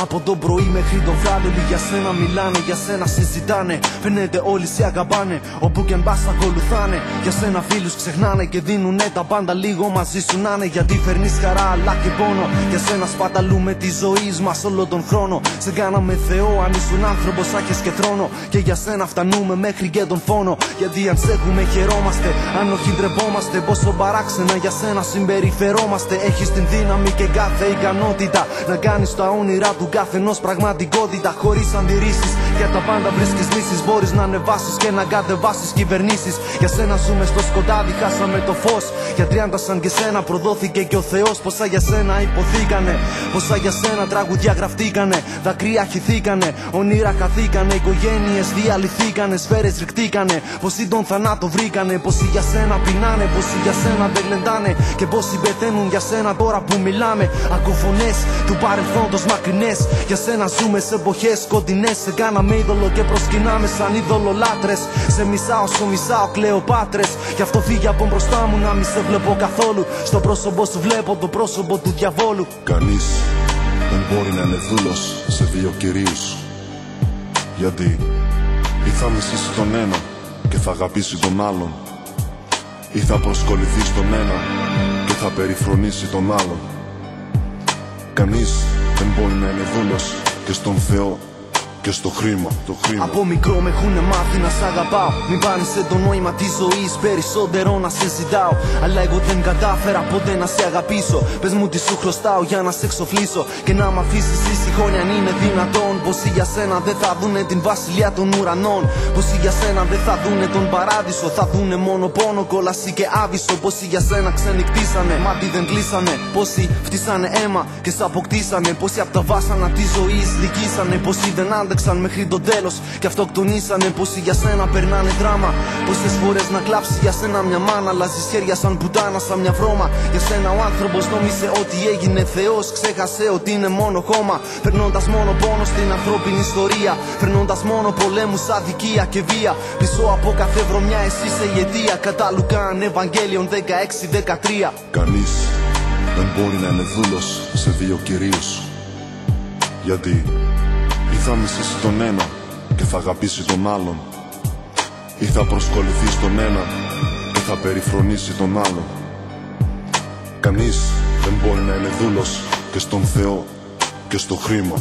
Από το πρωί μέχρι το βράδυ όλοι για σένα μιλάνε, για σένα συζητάνε. Φαίνεται όλοι σε αγαπάνε, όπου και μπα ακολουθάνε. Για σένα φίλους ξεχνάνε και δίνουνε τα πάντα λίγο μαζί σου να είναι. Γιατί φέρνεις χαρά αλλά και πόνο. Για σένα σπαταλούμε τη ζωή μας όλο τον χρόνο. Σε κάναμε Θεό, αν ήσουν άνθρωπος, άχε και θρόνο. Και για σένα φτανούμε μέχρι και τον φόνο. Γιατί αν σε έχουμε χαιρόμαστε, αν όχι ντρεπόμαστε. Πόσο παράξενα για σένα συμπεριφερόμαστε. Έχεις την δύναμη και κάθε ικανότητα να κάνεις τα όνειρά του καθενός πραγματικότητα. Χωρίς αντιρρήσεις για τα πάντα βρίσκεις λύσεις. Μπορείς να ανεβάσεις και να κατεβάσεις κυβερνήσεις. Για σένα ζούμε στο σκοτάδι, χάσαμε το φως. Για 30 σαν και σένα προδόθηκε και ο Θεός. Πόσα για σένα υποθήκανε, πόσα για σένα τραγουδιά γραφτήκανε. Δακρύα χυθήκανε, ονείρα καθήκανε. Οικογένειες διαλυθήκανε, σφαίρες ρηκτήκανε. Πόσοι τον θανάτο βρήκανε, πόσοι για σένα πεινάνε, πόσοι για σένα δεν λεντάνε. Και πόσοι πεθαίνουν για σένα τώρα που μιλάμε. Ακοφωνέ του παρελθόντος μακρινές. Για σένα ζούμε σε εποχέ κοντινές. Σε κάναμε είδωλο και προσκυνάμε σαν είδωλο λάτρες. Σε μισάω, σου μισάω, κλεοπάτρες. Γι' αυτό φύγει από μπροστά μου να μη σε βλέπω καθόλου. Στο πρόσωπο σου βλέπω το πρόσωπο του διαβόλου. Κανείς δεν μπορεί να είναι δούλος σε δύο κυρίους. Γιατί ή θα μισήσει τον ένα και θα αγαπήσει τον άλλον, ή θα προσκοληθείς στον ένα και θα περιφρονήσει τον άλλον. Κανείς δεν μπορεί να είναι δούλος και στον Θεό και στο χρήμα, το χρήμα. Από μικρό με έχουν μάθει να σ' αγαπάω. Μην πάνε σε το νόημα της ζωής, περισσότερο να σε ζητάω. Αλλά εγώ δεν κατάφερα ποτέ να σε αγαπήσω. Πες μου τι σου χρωστάω για να σε εξοφλήσω και να μ' αφήσεις ήσυχο αν είναι δυνατόν. Πως για σένα δεν θα δούνε την βασιλεία των ουρανών. Πως για σένα δεν θα δούνε τον παράδεισο. Θα δούνε μόνο πόνο, κόλαση και άβυσο. Πως για σένα ξενυχτήσανε, μάτι δεν κλείσανε. Πόσοι φτύσανε αίμα και σ' αποκτήσανε. Πόσοι από τα βάσανα της ζωής δικήσανε. Πόσοι δεν άντεξαν μέχρι το τέλος και αυτοκτονήσανε. Πόσοι για σένα περνάνε δράμα. Πόσες φορές να κλάψει για σένα μια μάνα. Αλλάζεις χέρια σαν πουτάνα, σαν μια βρώμα. Για σένα ο άνθρωπος νόμιζε ότι έγινε Θεός. Ξέχασε ότι είναι μόνο χώμα. Περνώντας μόνο πόνο στην ανθρώπινη ιστορία. Περνώντας μόνο πολέμου, αδικία και βία. Πίσω από κάθε βρωμιά εσύ σε η αιτία. Κατά Λουκάν Ευαγγέλιον 16-13. Κανείς δεν μπορεί να είναι δούλος σε δύο κυρίους. Γιατί ή θα μισήσει τον ένα και θα αγαπήσει τον άλλον ή θα προσκοληθεί στον ένα και θα περιφρονήσει τον άλλον. Κανείς δεν μπορεί να είναι δούλος και στον Θεό και στο χρήμα.